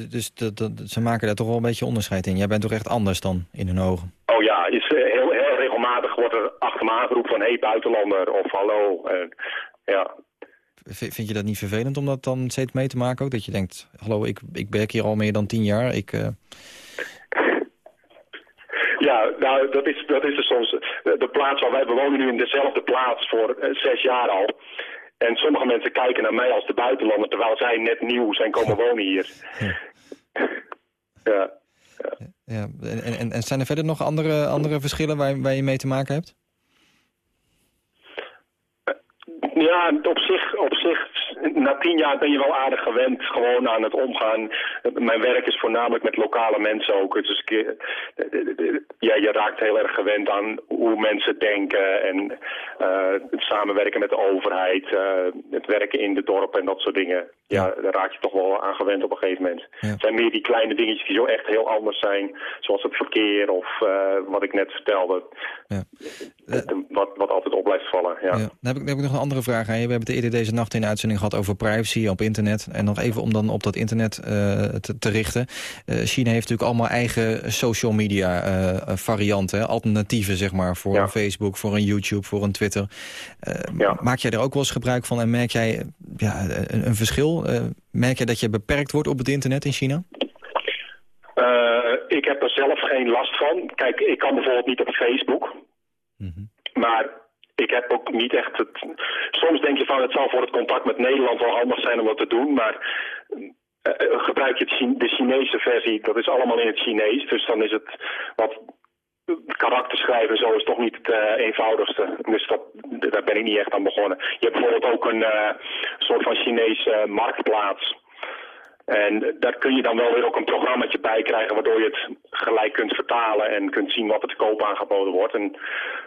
Dus dat, dat, ze maken daar toch wel een beetje onderscheid in. Jij bent toch echt anders dan in hun ogen? Oh ja, is, eh, heel, heel regelmatig wordt er achter me aangeroepen van hé hey, buitenlander of hallo. En, ja, V- vind je dat niet vervelend om dat dan steeds mee te maken ook? Dat je denkt, hallo, ik, ik werk hier al meer dan tien jaar. Ik, Ja, nou, dat is, dat is er soms. De plaats waar wij wonen nu in dezelfde plaats voor eh, zes jaar al. En sommige mensen kijken naar mij als de buitenlander, terwijl zij net nieuw zijn komen wonen hier. [laughs] Ja. ja. En, en, en zijn er verder nog andere, andere verschillen waar, waar je mee te maken hebt? Ja, op zich, op zich, na tien jaar ben je wel aardig gewend gewoon aan het omgaan. Mijn werk is voornamelijk met lokale mensen ook. Dus ik, ja, je raakt heel erg gewend aan hoe mensen denken en eh, het samenwerken met de overheid, eh, het werken in de dorpen en dat soort dingen. Ja, daar raak je toch wel aan gewend op een gegeven moment. Ja. Het zijn meer die kleine dingetjes die zo echt heel anders zijn, zoals het verkeer of eh, wat ik net vertelde. Ja. Wat, wat altijd op blijft vallen, ja. Ja. Dan, heb ik, dan heb ik nog een andere vraag aan je. We hebben het eerder deze nacht in de uitzending gehad over privacy op internet. En nog even om dan op dat internet eh, te, te richten. Eh, China heeft natuurlijk allemaal eigen social media eh, varianten. Alternatieven zeg maar voor Ja. een Facebook, voor een YouTube, voor een Twitter. Eh, Ja. Maak jij er ook wel eens gebruik van en merk jij eh, ja, een, een verschil? Eh, merk jij dat je beperkt wordt op het internet in China? Eh, ik heb er zelf geen last van. Kijk, ik kan bijvoorbeeld niet op Facebook. Maar ik heb ook niet echt het... Soms denk je van het zal voor het contact met Nederland wel handig zijn om dat te doen. Maar eh, eh, gebruik je de Chinese versie, dat is allemaal in het Chinees. Dus dan is het wat karakter schrijven en zo is toch niet het eh, eenvoudigste. Dus dat, daar ben ik niet echt aan begonnen. Je hebt bijvoorbeeld ook een soort van Chinese marktplaats. En daar kun je dan wel weer ook een programmaatje bij krijgen... waardoor je het gelijk kunt vertalen en kunt zien wat er te koop aangeboden wordt. En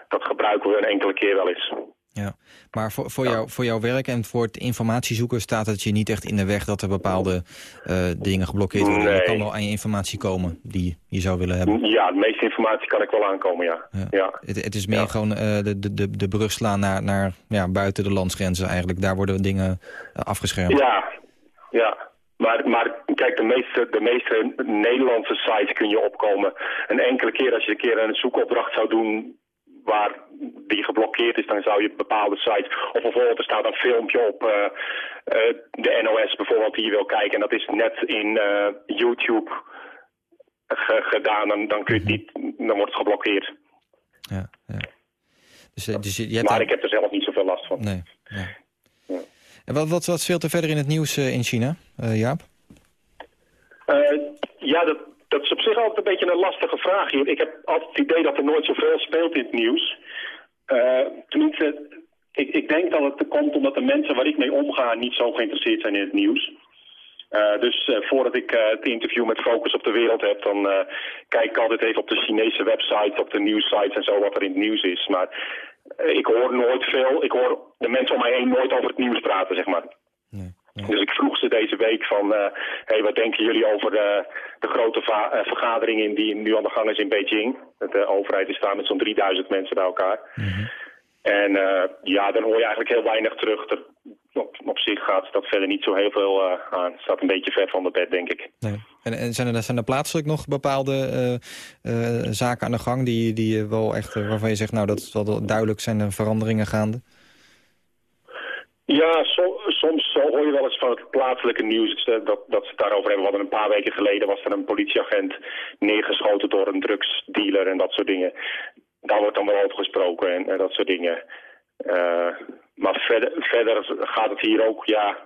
dat gebruiken we een enkele keer wel eens. Ja, maar voor, voor, jou, voor jouw werk en voor het informatiezoeken staat het je niet echt in de weg dat er bepaalde eh, dingen geblokkeerd worden. Je Nee. kan wel aan je informatie komen die je zou willen hebben. Ja, de meeste informatie kan ik wel aankomen, ja. Ja. ja. Het, het is meer Ja. gewoon eh, de, de, de, de brug slaan naar, naar ja, buiten de landsgrenzen eigenlijk. Daar worden dingen eh, afgeschermd. Ja, ja. Maar, maar kijk, de meeste, de meeste Nederlandse sites kun je opkomen. Een enkele keer als je een keer een zoekopdracht zou doen waar die geblokkeerd is, dan zou je bepaalde sites... Of bijvoorbeeld er staat een filmpje op eh, eh, de NOS bijvoorbeeld die je wil kijken... en dat is net in eh, YouTube ge- gedaan, dan, dan, kun je het niet, dan wordt het geblokkeerd. Ja, ja. Dus, dus je, je hebt Maar daar- ik heb er zelf niet zoveel last van. Nee. nee. Wat, wat, wat speelt er verder in het nieuws eh, in China, eh, Jaap? Eh, ja, dat, dat is op zich altijd een beetje een lastige vraag hier. Ik heb altijd het idee dat er nooit zoveel speelt in het nieuws. Tenminste, ik, ik denk dat het komt omdat de mensen waar ik mee omga niet zo geïnteresseerd zijn in het nieuws. Dus voordat ik het interview met Focus op de Wereld heb, dan kijk ik altijd even op de Chinese websites, op de nieuwsites en zo wat er in het nieuws is. Maar ik hoor nooit veel, ik hoor de mensen om mij heen nooit over het nieuws praten, zeg maar. Dus ik vroeg ze deze week van, eh hey, wat denken jullie over de, de grote eh, vergadering in die nu aan de gang is in Beijing? De overheid is daar met zo'n 3000 mensen bij elkaar. En eh, ja, dan hoor je eigenlijk heel weinig terug. Er, op, op zich gaat dat verder niet zo heel veel eh, aan. Het staat een beetje ver van de bed, denk ik. Nee. En, en zijn, er, zijn er plaatselijk nog bepaalde eh, eh, zaken aan de gang die, die je wel echt, waarvan je zegt, nou dat is wel duidelijk zijn er veranderingen gaande? Ja, so- soms hoor je wel eens van het plaatselijke nieuws dat, dat ze het daarover hebben. Hadden een paar weken geleden was er een politieagent neergeschoten door een drugsdealer en dat soort dingen. Daar wordt dan wel over gesproken en, en dat soort dingen. Eh, maar verder, verder gaat het hier ook, ja...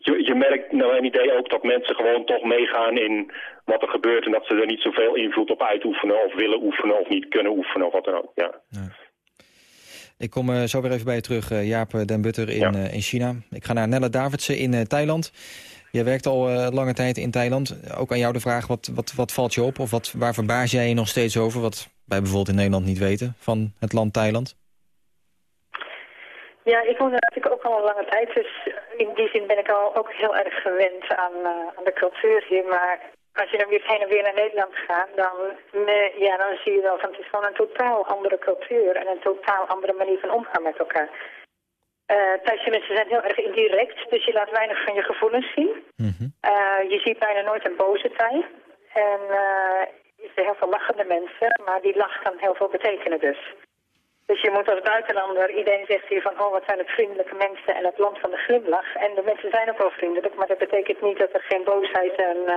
Je, je merkt naar mijn idee ook dat mensen gewoon toch meegaan in wat er gebeurt... en dat ze er niet zoveel invloed op uitoefenen of willen oefenen of niet kunnen oefenen of wat dan ook. Ja. Ik kom eh, zo weer even bij je terug, eh, Jaap Den Butter in, in China. Ik ga naar Nelle Davidsen in Thailand. Jij werkt al lange tijd in Thailand. Ook aan jou de vraag, wat, wat, wat valt je op? Of wat, waar verbaas jij je nog steeds over? Wat wij bijvoorbeeld in Nederland niet weten van het land Thailand? Ja, ik woon er natuurlijk ook al een lange tijd, dus in die zin ben ik al ook heel erg gewend aan, eh, aan de cultuur hier. Maar als je dan weer heen en weer naar Nederland gaat, dan, ja, dan zie je wel van het is gewoon een totaal andere cultuur en een totaal andere manier van omgaan met elkaar. Eh Thaise mensen zijn heel erg indirect, dus je laat weinig van je gevoelens zien. Eh, je ziet bijna nooit een boze Thai. En eh je ziet heel veel lachende mensen, maar die lach kan heel veel betekenen dus. Dus je moet als buitenlander, iedereen zegt hier van, oh wat zijn het vriendelijke mensen en het land van de glimlach. En de mensen zijn ook wel vriendelijk, maar dat betekent niet dat er geen boosheid en eh,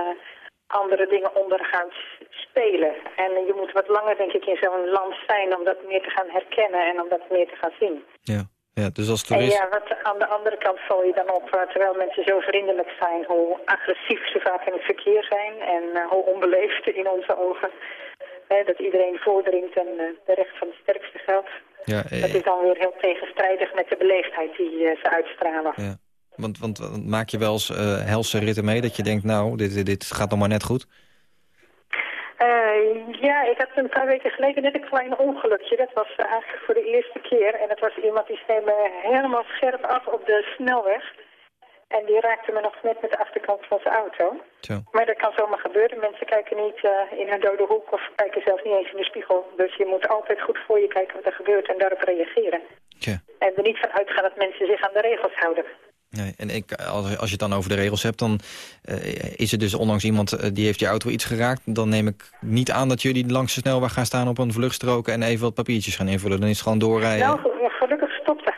andere dingen onder gaan spelen. En je moet wat langer denk ik in zo'n land zijn om dat meer te gaan herkennen en om dat meer te gaan zien. Ja, ja dus als En toerist... ja, wat aan de andere kant val je dan op, eh, terwijl mensen zo vriendelijk zijn, hoe agressief ze vaak in het verkeer zijn en eh, hoe onbeleefd in onze ogen. Hè, dat iedereen voordringt en eh, de recht van de sterkste geldt. Ja, eh, Dat is dan weer heel tegenstrijdig met de beleefdheid die eh, ze uitstralen. ja. Want, want want maak je wel eens eh, helse ritten mee dat je denkt, nou, dit, dit gaat nog maar net goed? Eh, ja, ik had een paar weken geleden net een klein ongelukje. Dat was eh, eigenlijk voor de eerste keer. En dat was iemand die me helemaal scherp af op de snelweg. En die raakte me nog net met de achterkant van zijn auto. Zo. Maar dat kan zomaar gebeuren. Mensen kijken niet eh, in hun dode hoek of kijken zelfs niet eens in de spiegel. Dus je moet altijd goed voor je kijken wat er gebeurt en daarop reageren. Tja. En er niet van uitgaan dat mensen zich aan de regels houden. Nee, en ik, als, als je het dan over de regels hebt, dan eh, is er dus onlangs iemand eh, die heeft je auto iets geraakt. Dan neem ik niet aan dat jullie langs de snelweg gaan staan op een vluchtstrook en even wat papiertjes gaan invullen. Dan is het gewoon doorrijden. Nou,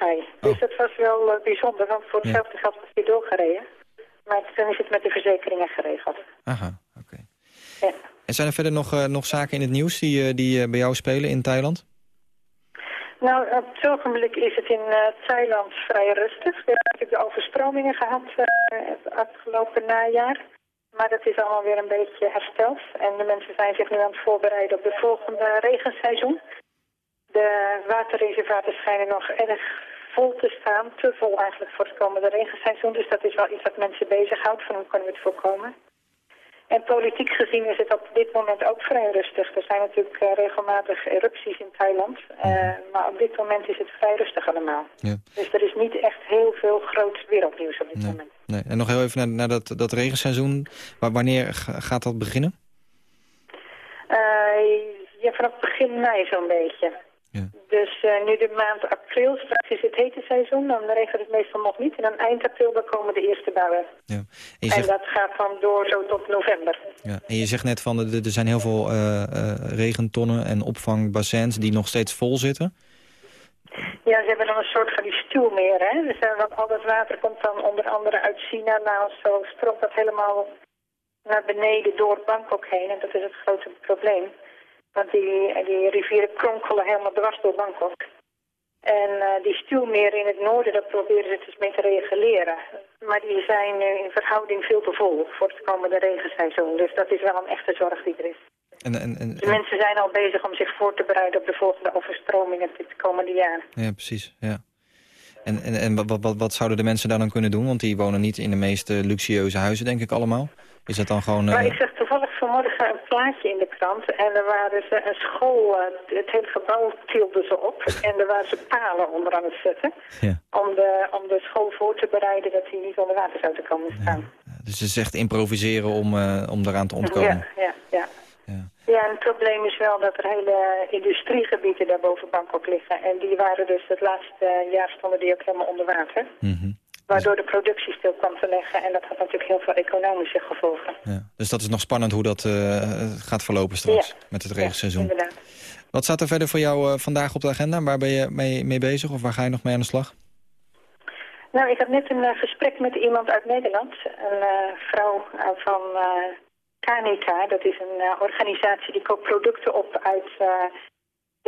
hij. Dus dat was wel eh, bijzonder, want voor Ja. hetzelfde geld was hij doorgereden. Maar toen is het met de verzekeringen geregeld. Aha, oké. Ja. En zijn er verder nog, eh, nog zaken in het nieuws die, eh, die bij jou spelen in Thailand? Nou, op het ogenblik is het in Thailand vrij rustig. We hebben natuurlijk de overstromingen gehad eh, het afgelopen najaar. Maar dat is allemaal weer een beetje hersteld. En de mensen zijn zich nu aan het voorbereiden op de volgende regenseizoen. De waterreservaten schijnen nog erg vol te staan. Te vol eigenlijk voor het komende regenseizoen. Dus dat is wel iets wat mensen bezighoudt. Van hoe kunnen we het voorkomen? En politiek gezien is het op dit moment ook vrij rustig. Er zijn natuurlijk eh, regelmatig erupties in Thailand. eh, maar op dit moment is het vrij rustig allemaal. Ja. Dus er is niet echt heel veel groot wereldnieuws op dit Nee. moment. Nee. En nog heel even naar, naar dat, dat regenseizoen. Wa- wanneer ga- gaat dat beginnen? Eh, ja, vanaf begin mei zo'n beetje. Ja. Dus eh, nu de maand april, straks is het hete seizoen, dan regent het meestal nog niet. En dan eind april dan komen de eerste buien. Ja. En, dat gaat dan door zo tot november. ja. en je zegt net van, er er zijn heel veel eh, eh, regentonnen en opvangbassins die nog steeds vol zitten. Ja, ze hebben dan een soort van die stuwmeer, hè. Dus, eh, want al dat water komt dan onder andere uit China. Nou, zo stroomt dat helemaal naar beneden door Bangkok heen. En dat is het grote probleem. Want die, die rivieren kronkelen helemaal dwars door Bangkok. En eh, die stuwmeren in het noorden, dat proberen ze dus mee te reguleren. Maar die zijn nu in verhouding veel te vol voor het komende regenseizoen. Dus dat is wel een echte zorg die er is. En, en, en, De mensen zijn al bezig om zich voor te bereiden op de volgende overstromingen dit komende jaar. Ja, precies. Ja. En, en, en wat, wat, wat zouden de mensen daar dan kunnen doen? Want die wonen niet in de meest eh, luxueuze huizen, denk ik allemaal. Is dat dan gewoon... Maar eh, ik vanmorgen een plaatje in de krant en er waren ze een school, eh, het hele gebouw tilden ze op en er waren ze palen onder aan het zetten ja. om de, om de school voor te bereiden dat die niet onder water zou te komen staan. Dus is echt improviseren om, eh, om daaraan te ontkomen. Ja, ja, ja. Ja. Ja, en het probleem is wel dat er hele industriegebieden daar boven Bangkok liggen. En die waren dus het laatste jaar stonden die ook helemaal onder water. Mhm. Waardoor de productie stil kwam te leggen. En dat had natuurlijk heel veel economische gevolgen. Ja. Dus dat is nog spannend hoe dat eh, gaat verlopen straks Ja. met het Ja, regenseizoen. inderdaad. Wat staat er verder voor jou eh, vandaag op de agenda? Waar ben je mee, mee bezig of waar ga je nog mee aan de slag? Nou, ik had net een eh, gesprek met iemand uit Nederland. Een vrouw van KNK. Dat is een organisatie die koopt producten op uit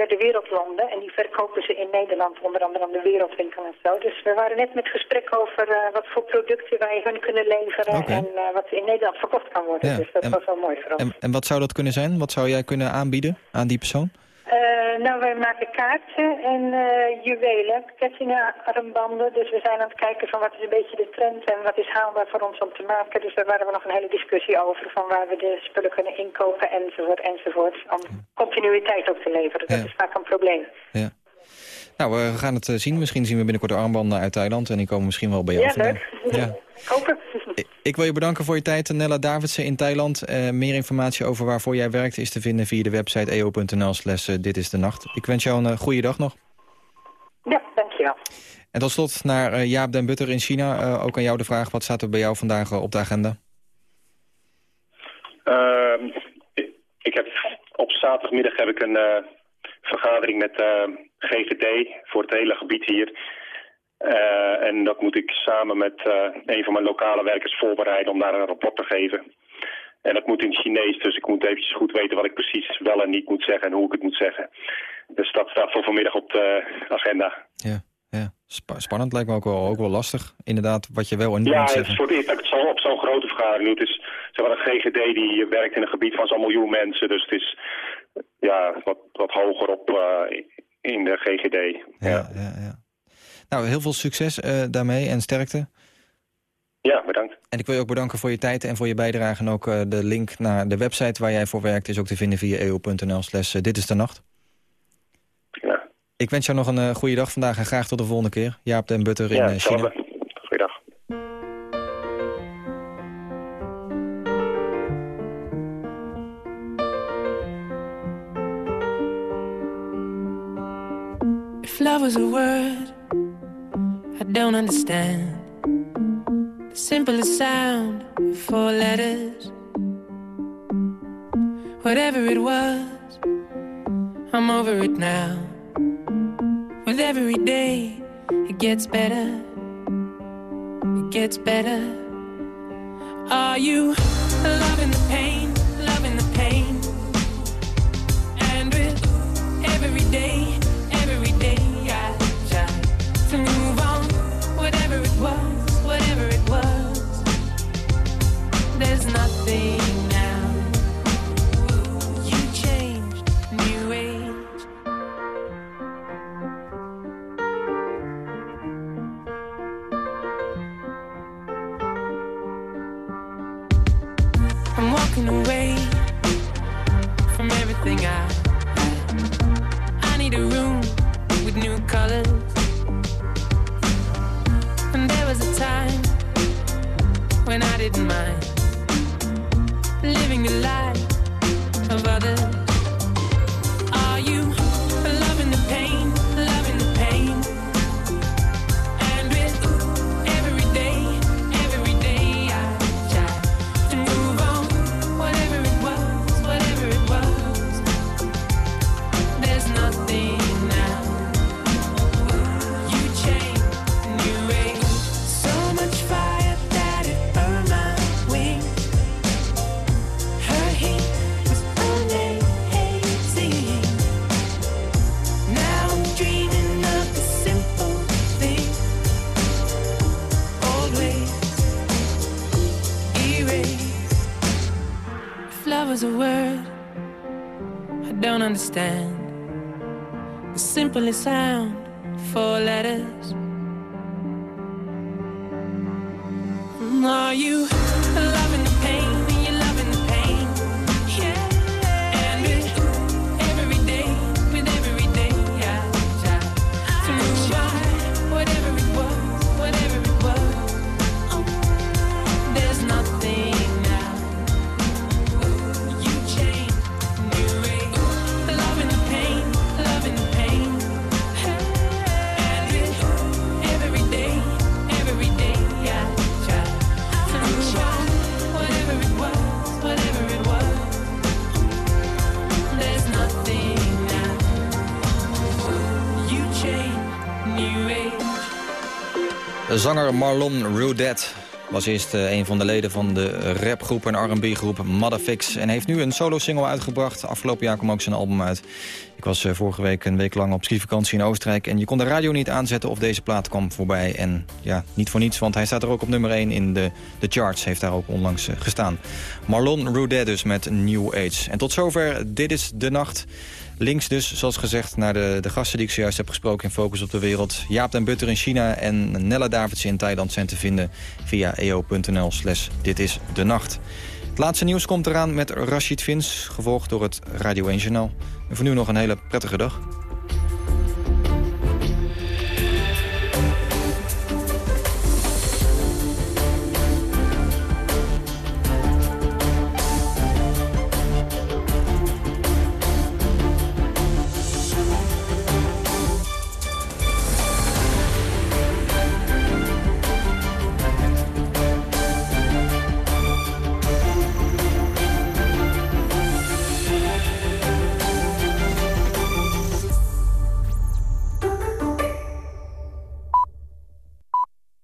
derde wereldlanden. En die verkopen ze in Nederland, onder andere aan de wereldwinkel en zo. Dus we waren net met gesprek over eh, wat voor producten wij hun kunnen leveren. En eh, wat in Nederland verkocht kan worden. Ja, Dus dat en- was wel mooi voor ons. En, en wat zou dat kunnen zijn? Wat zou jij kunnen aanbieden aan die persoon? Eh, nou, wij maken kaarten en eh, juwelen, kettingen, armbanden. Dus we zijn aan het kijken van wat is een beetje de trend en wat is haalbaar voor ons om te maken. Dus daar waren we nog een hele discussie over van waar we de spullen kunnen inkopen enzovoort enzovoort. Om continuïteit ook te leveren. Dat Ja. is vaak een probleem. Ja. Nou, we gaan het eh, zien. Misschien zien we binnenkort de armbanden uit Thailand... en die komen misschien wel bij jou Ja, vandaan. leuk. [laughs] Ja. Ik- wil je bedanken voor je tijd, Nella Davidsen in Thailand. Eh, meer informatie over waarvoor jij werkt is te vinden via de website eo.nl slash eh, dit is de nacht. Ik wens jou een goede dag nog. Ja, dankjewel. En tot slot naar Jaap den Butter in China. Eh, ook aan jou de vraag, wat staat er bij jou vandaag op de agenda? Ehm, ik- ik heb, op zaterdagmiddag heb ik een eh, vergadering met eh, GGD voor het hele gebied hier. Eh, en dat moet ik samen met eh, een van mijn lokale werkers voorbereiden om daar een rapport te geven. En dat moet in het Chinees, dus ik moet eventjes goed weten wat ik precies wel en niet moet zeggen en hoe ik het moet zeggen. Dus dat staat voor vanmiddag op de agenda. Ja, ja. Spa- spannend lijkt me ook wel, ook wel lastig. Inderdaad, wat je wel en niet Ja, moet het is zeggen. voor het eerst dat ik het zo op zo'n grote vergadering doe. Het is zeg maar, een GGD die werkt in een gebied van zo'n miljoen mensen. Dus het is ja, wat, wat hoger op eh, in de GGD. Ja, ja, ja. Nou, heel veel succes eh, daarmee en sterkte. Ja, bedankt. En ik wil je ook bedanken voor je tijd en voor je bijdrage. En ook eh, de link naar de website waar jij voor werkt... is ook te vinden via eo.nl slash eh, dit is de nacht. Ja, Ik wens jou nog een eh, goede dag vandaag en graag tot de volgende keer. Jaap den Butter in ja China. Was a word I don't understand, the simplest sound of four letters. Whatever it was, I'm over it now. With every day, it gets better. It gets better. Are you loving the pain, loving the pain? And with every day, something sound, Zanger Marlon Rudet was eerst eh, een van de leden van de rapgroep en R&B-groep Motherfix... en heeft nu een solo-single uitgebracht. Afgelopen jaar kwam ook zijn album uit. Ik was eh, vorige week een week lang op skivakantie in Oostenrijk... en je kon de radio niet aanzetten of deze plaat kwam voorbij. En ja, niet voor niets, want hij staat er ook op nummer 1 in de, de charts. Heeft daar ook onlangs eh, gestaan. Marlon Rudet dus met New Age. En tot zover, dit is De Nacht... Links dus, zoals gezegd, naar de, de gasten die ik zojuist heb gesproken in Focus op de Wereld. Jaap den Butter in China en Nella Davids in Thailand zijn te vinden via eo.nl slash dit is de nacht. Laatste nieuws komt eraan met Rashid Vins, gevolgd door het Radio 1 Journaal. En voor nu nog een hele prettige dag.